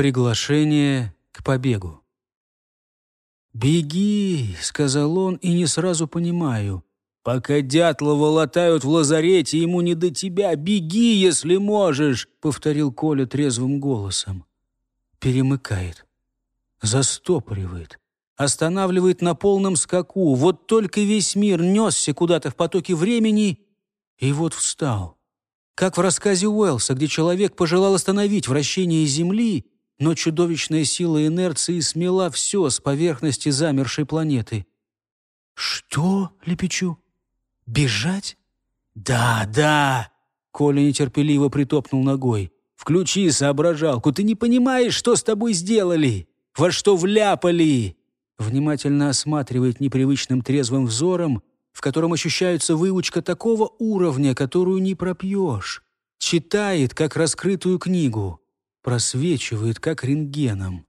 Приглашение к побегу. «Беги», — сказал он, и не сразу понимаю. «Пока Дятлова латают в лазарете, ему не до тебя. Беги, если можешь», — повторил Коля трезвым голосом. Перемыкает. Застопоривает. Останавливает на полном скаку. Вот только весь мир несся куда-то в потоке времени, и вот встал. Как в рассказе Уэллса, где человек пожелал остановить вращение Земли, но чудовищная сила инерции смела все с поверхности замершей планеты. «Что?» — лепечу. «Бежать?» «Да, да!» — Коля нетерпеливо притопнул ногой. «Включи соображалку, ты не понимаешь, что с тобой сделали? Во что вляпали?» Внимательно осматривает непривычным трезвым взором, в котором ощущается выучка такого уровня, которую не пропьешь. Читает, как раскрытую книгу просвечивает, как рентгеном.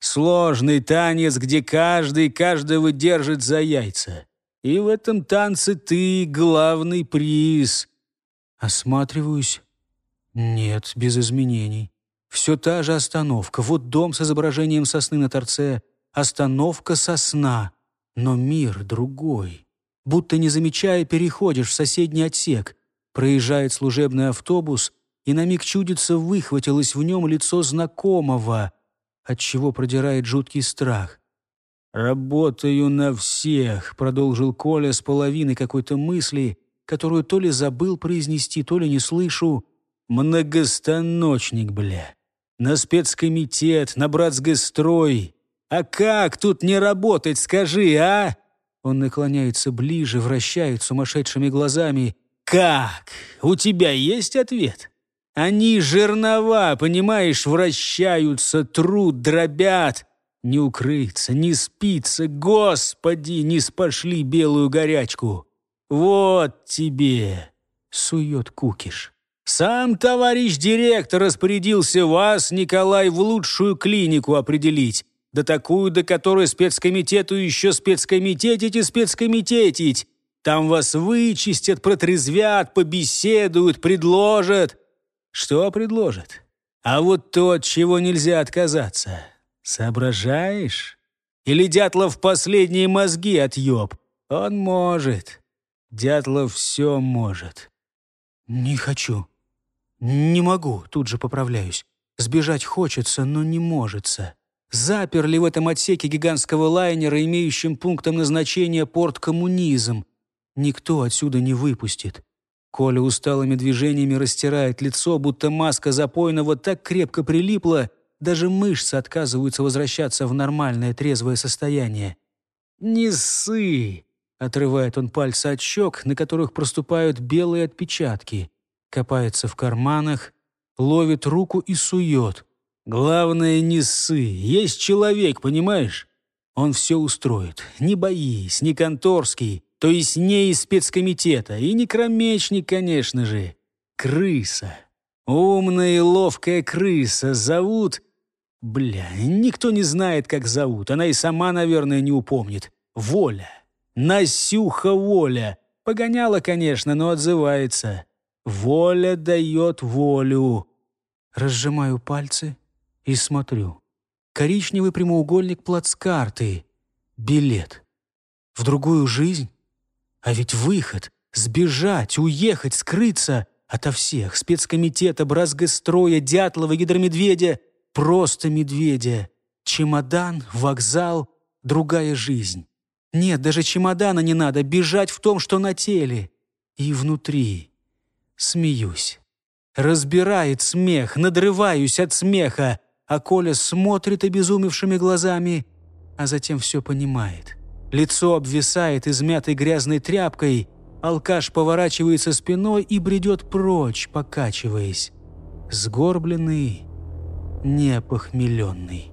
Сложный танец, где каждый каждого держит за яйца. И в этом танце ты главный приз. Осматриваюсь. Нет, без изменений. Все та же остановка. Вот дом с изображением сосны на торце. Остановка сосна. Но мир другой. Будто не замечая, переходишь в соседний отсек. Проезжает служебный автобус — и на миг чудится выхватилось в нем лицо знакомого, отчего продирает жуткий страх. «Работаю на всех», — продолжил Коля с половиной какой-то мысли, которую то ли забыл произнести, то ли не слышу. «Многостаночник, бля. На спецкомитет, на братсгострой. А как тут не работать, скажи, а?» Он наклоняется ближе, вращает сумасшедшими глазами. «Как? У тебя есть ответ?» Они жернова, понимаешь, вращаются, труд дробят. Не укрыться, не спиться, господи, не спошли белую горячку. Вот тебе, сует кукиш. Сам товарищ директор распорядился вас, Николай, в лучшую клинику определить. Да такую, до которой спецкомитету еще спецкомитетить и спецкомитетить. Там вас вычистят, протрезвят, побеседуют, предложат. Что предложит? А вот то, от чего нельзя отказаться. Соображаешь? Или Дятлов последние мозги отъеб? Он может. Дятлов все может. Не хочу. Не могу, тут же поправляюсь. Сбежать хочется, но не можется. Заперли в этом отсеке гигантского лайнера, имеющим пунктом назначения порт коммунизм. Никто отсюда не выпустит. Коля усталыми движениями растирает лицо, будто маска запойного так крепко прилипла, даже мышцы отказываются возвращаться в нормальное трезвое состояние. «Не ссы!» — отрывает он пальцы от щек, на которых проступают белые отпечатки. Копается в карманах, ловит руку и сует. «Главное, не ссы. Есть человек, понимаешь? Он все устроит. Не боись, не конторский то есть не из спецкомитета, и не кромечник, конечно же. Крыса. Умная и ловкая крыса. Зовут... Бля, никто не знает, как зовут. Она и сама, наверное, не упомнит. Воля. Насюха Воля. Погоняла, конечно, но отзывается. Воля дает волю. Разжимаю пальцы и смотрю. Коричневый прямоугольник плацкарты. Билет. В другую жизнь? А ведь выход — сбежать, уехать, скрыться ото всех, спецкомитета, бразгостроя, Дятлова, гидромедведя, просто медведя. Чемодан, вокзал, другая жизнь. Нет, даже чемодана не надо, бежать в том, что на теле. И внутри. Смеюсь. Разбирает смех, надрываюсь от смеха, а Коля смотрит обезумевшими глазами, а затем все понимает. Лицо обвисает измятой грязной тряпкой, алкаш поворачивается спиной и бредет прочь, покачиваясь. Сгорбленный, непохмеленный.